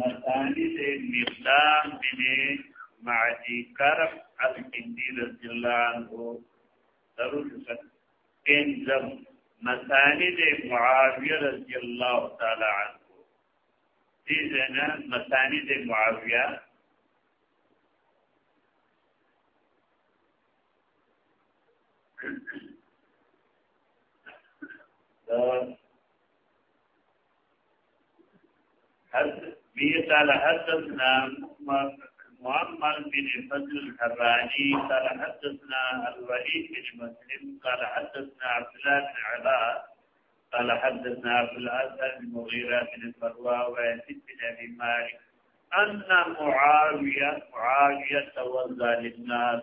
مثاني د مقدام بن معدي کرب الکندي رضی الله عنه ترجمه انزم مثاني د معاويه رضی الله تعالی عنه دې زنه مثاني د معاويه حد حدثنا معمر بن فضل الحراني قال حدثنا الوليد بن مسلم قال حدثنا عبد الله بن علاء قال حدثنا عبد الاسد مغيره بن فروة ويزيد بن ابي مالك ان معاوية معاوية توزى للناس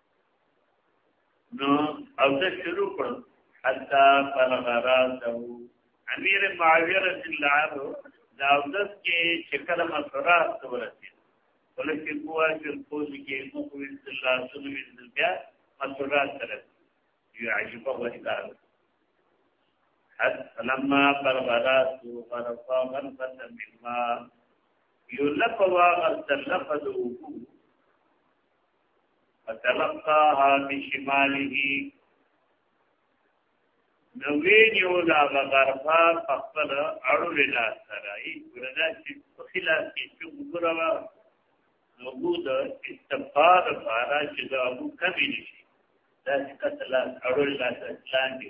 نو او دا شروع کړ حتا بلغ راسه امیر معاویه رضی الله عنه دا اوس کې چې کله مسرات ته ورسید ولکه کوه چې پوز کې مو کو رسول الله صلی الله علیه وسلم بیا مسرات سره یو عجیبه وحده حتى لما بلغ راسه غرفا غرفا من ماء یو لفظ واغر تلفظ وکړو فتلقاها بشماله نو وینیو دا غرفه په خپل اړو له سره ای ګردا چې په خلاف کې چې وګوروا نو د استفاد لپاره چې دا ابو کمی نشي دا چې کتل اړو له سره لاندې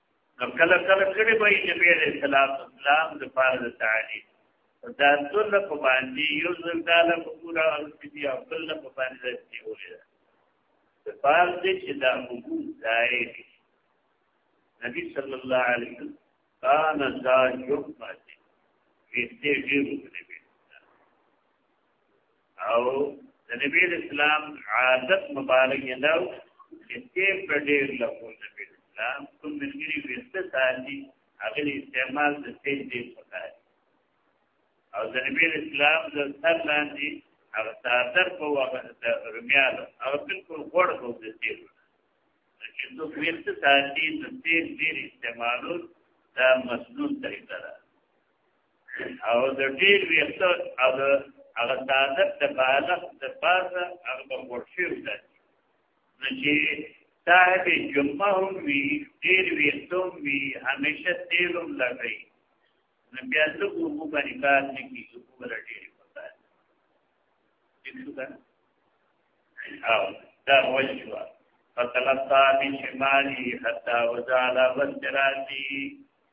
نو کله کله کړي به چې به اسلام اسلام د پاره د تعلیم دا ټول په باندې یو ځل دا له پورا او سپي او بل په باندې راځي وله د پاره دې چې دا موږ ځای نبی صلی الله علیه وسلم کان ذا یوم باندې دې دې وکړي او د نبی اسلام عادت مبارک یې دا چې تیل په ډېر لګول نبی اسلام کوم ملګري وسته ساتي هغه استعمال د تیل دی پکار او د نبی اسلام د سر لاندې هغه ساتر په وخت د رمیال هغه بالکل غوړ کو د تیل چې نو وسته ساتي د تیل ډېر استعمالول دا مسنون طریقه ده او د ډیر وخت او د هغه تعدد د بالغ د پاسه هغه په ورشي ده نو چې صاحب جمعه هم وی ډیر وخت هم وی همیشه تیل هم لګي نو بیا څه کوو باندې کار نه کیږي کوو ډیر پکار دي څه کنه او دا وجوه فتلقى من شمالي حتى وزال والتراسي